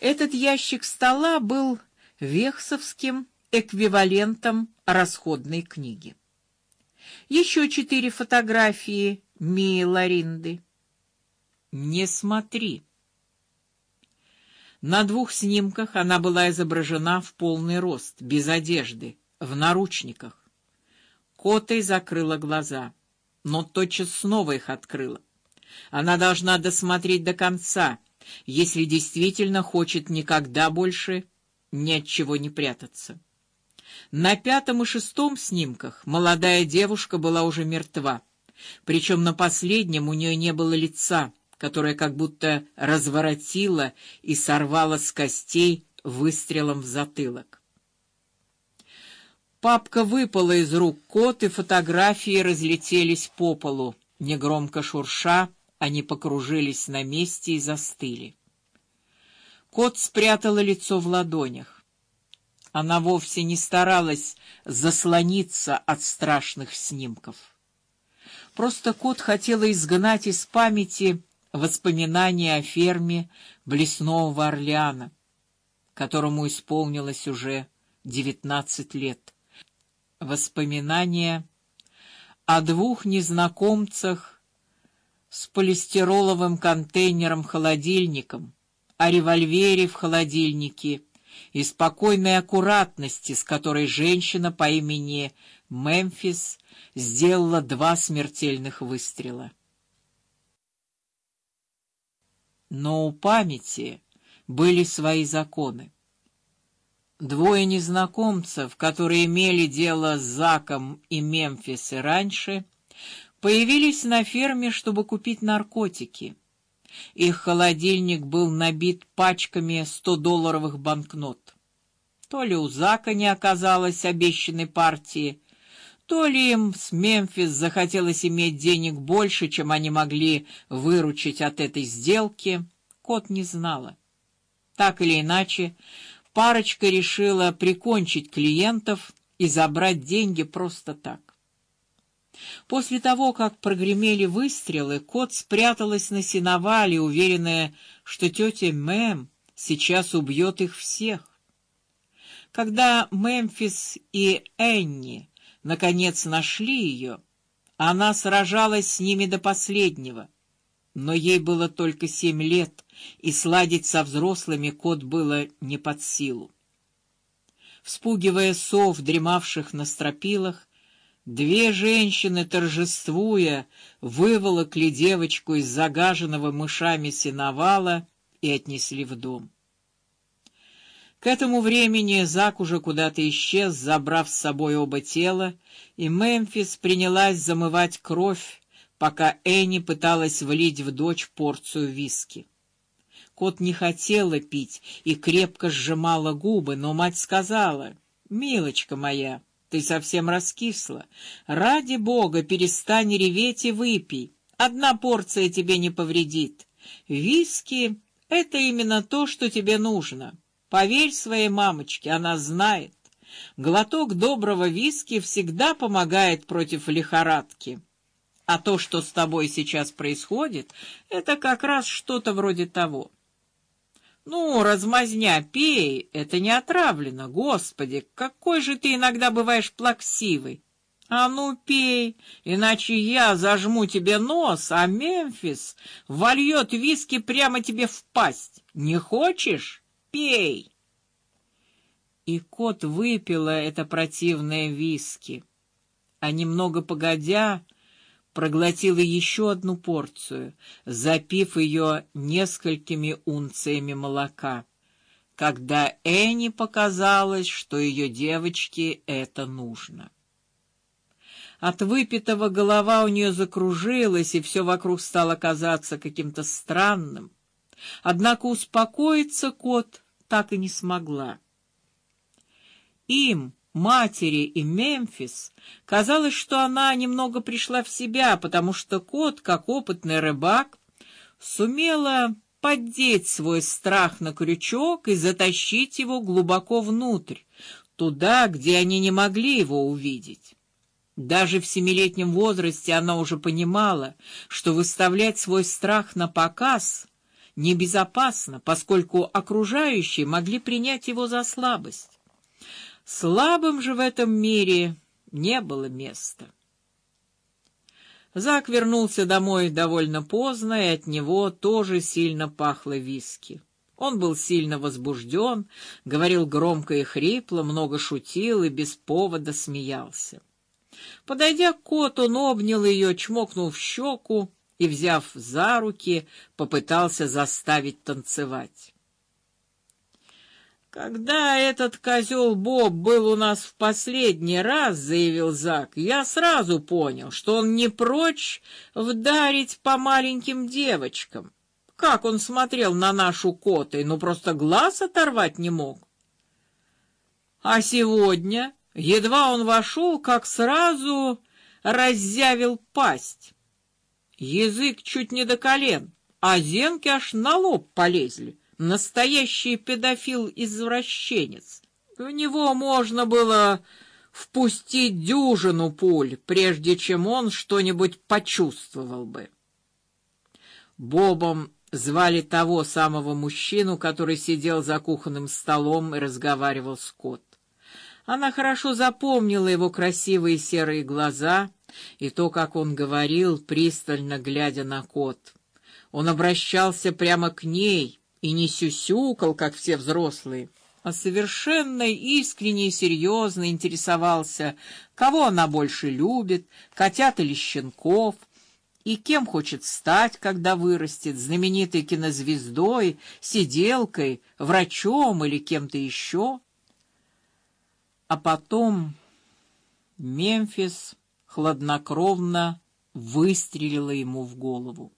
Этот ящик стола был вехсовским эквивалентом расходной книги. Еще четыре фотографии Мии Ларинды. Не смотри. На двух снимках она была изображена в полный рост, без одежды, в наручниках. Котой закрыла глаза, но тотчас снова их открыла. Она должна досмотреть до конца, если действительно хочет никогда больше ни от чего не прятаться. На пятом и шестом снимках молодая девушка была уже мертва, причем на последнем у нее не было лица которая как будто разворотила и сорвала с костей выстрелом в затылок. Папка выпала из рук кот, и фотографии разлетелись по полу. Негромко шурша, они покружились на месте и застыли. Кот спрятала лицо в ладонях. Она вовсе не старалась заслониться от страшных снимков. Просто кот хотела изгнать из памяти воспоминания о ферме Блеснового Орлеана, которому исполнилось уже девятнадцать лет. Воспоминания о двух незнакомцах с полистироловым контейнером-холодильником, о револьвере в холодильнике и спокойной аккуратности, с которой женщина по имени Мемфис сделала два смертельных выстрела. но у памяти были свои законы. Двое незнакомцев, которые имели дело с Заком и Мемфисом раньше, появились на ферме, чтобы купить наркотики. Их холодильник был набит пачками сто-долларовых банкнот. То ли у Зака не оказалось обещанной партии, то ли им с Мемфис захотелось иметь денег больше, чем они могли выручить от этой сделки, кот не знала. Так или иначе, парочка решила прикончить клиентов и забрать деньги просто так. После того, как прогремели выстрелы, кот спряталась на сеновале, уверенная, что тетя Мэм сейчас убьет их всех. Когда Мемфис и Энни наконец нашли ее, она сражалась с ними до последнего, но ей было только семь лет, и сладить со взрослыми кот было не под силу. Вспугивая сов, дремавших на стропилах, две женщины, торжествуя, выволокли девочку из загаженного мышами сеновала и отнесли в дом. К этому времени Зак уже куда-то исчез, забрав с собой оба тела, и Мемфис принялась замывать кровь, пока Энни пыталась влить в дочь порцию виски. Кот не хотела пить и крепко сжимала губы, но мать сказала: "Милочка моя, ты совсем раскисла. Ради бога, перестань реветь и выпей. Одна порция тебе не повредит. Виски — это именно то, что тебе нужно. Поверь своей мамочке, она знает. Глоток доброго виски всегда помогает против лихорадки. А то, что с тобой сейчас происходит, это как раз что-то вроде того. Ну, размазня, пей, это не отравлено, господи, какой же ты иногда бываешь плаксивый. А ну пей, иначе я зажму тебе нос, а Мемфис вольет виски прямо тебе в пасть. Не хочешь? Пей. И кот выпила это противное виски. А немного погодя, проглотила еще одну порцию, запив ее несколькими унциями молока. Когда Энни показалось, что ее девочке это нужно. От выпитого голова у нее закружилась, и все вокруг стало казаться каким-то странным. Однако успокоиться кот так и не смогла. Им, матери и Мемфис, казалось, что она немного пришла в себя, потому что кот, как опытный рыбак, сумела поддеть свой страх на крючок и затащить его глубоко внутрь, туда, где они не могли его увидеть. Даже в семилетнем возрасте она уже понимала, что выставлять свой страх на показ небезопасно, поскольку окружающие могли принять его за слабость. Слабым же в этом мире не было места. Зак вернулся домой довольно поздно, и от него тоже сильно пахло виски. Он был сильно возбужден, говорил громко и хрипло, много шутил и без повода смеялся. Подойдя к коту, он обнял ее, чмокнул в щеку и, взяв за руки, попытался заставить танцевать. Когда этот козел Боб был у нас в последний раз, заявил Зак, я сразу понял, что он не прочь вдарить по маленьким девочкам. Как он смотрел на нашу коты, ну просто глаз оторвать не мог. А сегодня, едва он вошел, как сразу раззявил пасть. Язык чуть не до колен, а зенки аж на лоб полезли настоящий педофил-извращенец. В него можно было впустить дюжину пуль, прежде чем он что-нибудь почувствовал бы. Бобом звали того самого мужчину, который сидел за кухонным столом и разговаривал с Кот. Она хорошо запомнила его красивые серые глаза и то, как он говорил, пристально глядя на Кот. Он обращался прямо к ней и не сюсюкал, как все взрослые, а совершенно искренне и серьезно интересовался, кого она больше любит, котят или щенков, и кем хочет стать, когда вырастет, знаменитой кинозвездой, сиделкой, врачом или кем-то еще. А потом Мемфис хладнокровно выстрелила ему в голову.